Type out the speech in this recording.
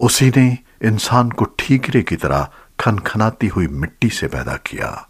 उसी ने इंसान को ठीकरे की तरह खनखनाती हुई मिट्टी से पैदा किया।